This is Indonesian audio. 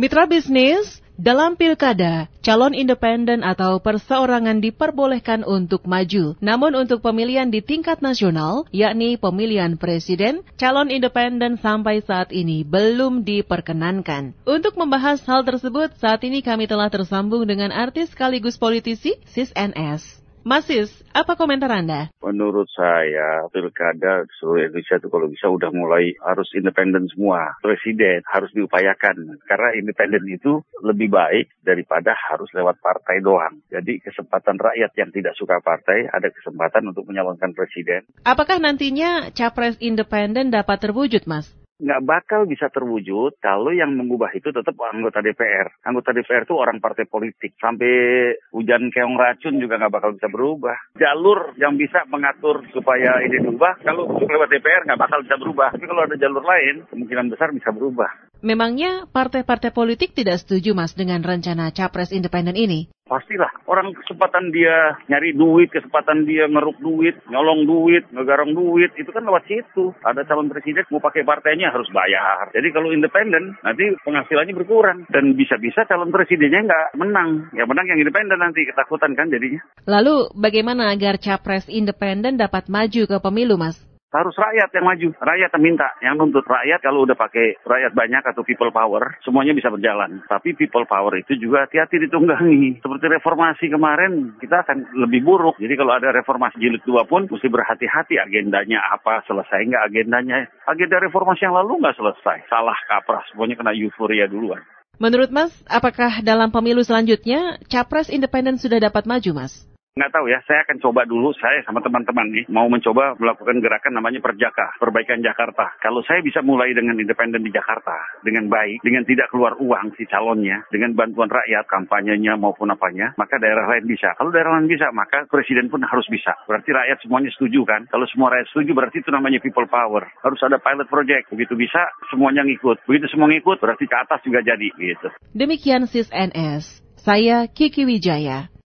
Mitra bisnis, dalam pilkada, calon independen atau perseorangan diperbolehkan untuk maju. Namun untuk pemilihan di tingkat nasional, yakni pemilihan presiden, calon independen sampai saat ini belum diperkenankan. Untuk membahas hal tersebut, saat ini kami telah tersambung dengan artis sekaligus politisi, Sis NS. Masis, apa komentar Anda? Menurut saya, pilkada seluruh Indonesia itu kalau bisa udah mulai harus independen semua. Presiden harus diupayakan. Karena independen itu lebih baik daripada harus lewat partai doang. Jadi kesempatan rakyat yang tidak suka partai ada kesempatan untuk menyalonkan presiden. Apakah nantinya capres independen dapat terwujud, Mas? Nggak bakal bisa terwujud kalau yang mengubah itu tetap anggota DPR. Anggota DPR itu orang partai politik. Sampai hujan keong racun juga nggak bakal bisa berubah. Jalur yang bisa mengatur supaya ini berubah, kalau lewat DPR nggak bakal bisa berubah. Tapi kalau ada jalur lain, kemungkinan besar bisa berubah. Memangnya partai-partai politik tidak setuju, Mas, dengan rencana capres independen ini? Pastilah. Orang kesempatan dia nyari duit, kesempatan dia ngeruk duit, nyolong duit, ngegarong duit, itu kan lewat situ. Ada calon presiden mau pakai partainya harus bayar. Jadi kalau independen, nanti penghasilannya berkurang. Dan bisa-bisa calon presidennya nggak menang. Ya menang yang independen nanti, ketakutan kan jadinya. Lalu bagaimana agar capres independen dapat maju ke pemilu, Mas? Harus rakyat yang maju, rakyat yang minta, yang nuntut rakyat kalau udah pakai rakyat banyak atau people power, semuanya bisa berjalan. Tapi people power itu juga hati-hati ditunggangi. Seperti reformasi kemarin, kita akan lebih buruk. Jadi kalau ada reformasi jilid dua pun, mesti berhati-hati agendanya apa, selesai nggak agendanya. Agenda reformasi yang lalu nggak selesai, salah kaprah, semuanya kena euforia duluan. Menurut Mas, apakah dalam pemilu selanjutnya, Capres independen sudah dapat maju, Mas? Nggak tahu ya, saya akan coba dulu, saya sama teman-teman nih, mau mencoba melakukan gerakan namanya Perjaka, Perbaikan Jakarta. Kalau saya bisa mulai dengan independen di Jakarta, dengan baik, dengan tidak keluar uang si calonnya, dengan bantuan rakyat, kampanyenya maupun apanya, maka daerah lain bisa. Kalau daerah lain bisa, maka presiden pun harus bisa. Berarti rakyat semuanya setuju kan? Kalau semua rakyat setuju, berarti itu namanya people power. Harus ada pilot project. Begitu bisa, semuanya ngikut. Begitu semua ngikut, berarti ke atas juga jadi gitu. Demikian Sis NS. Saya Kiki Wijaya.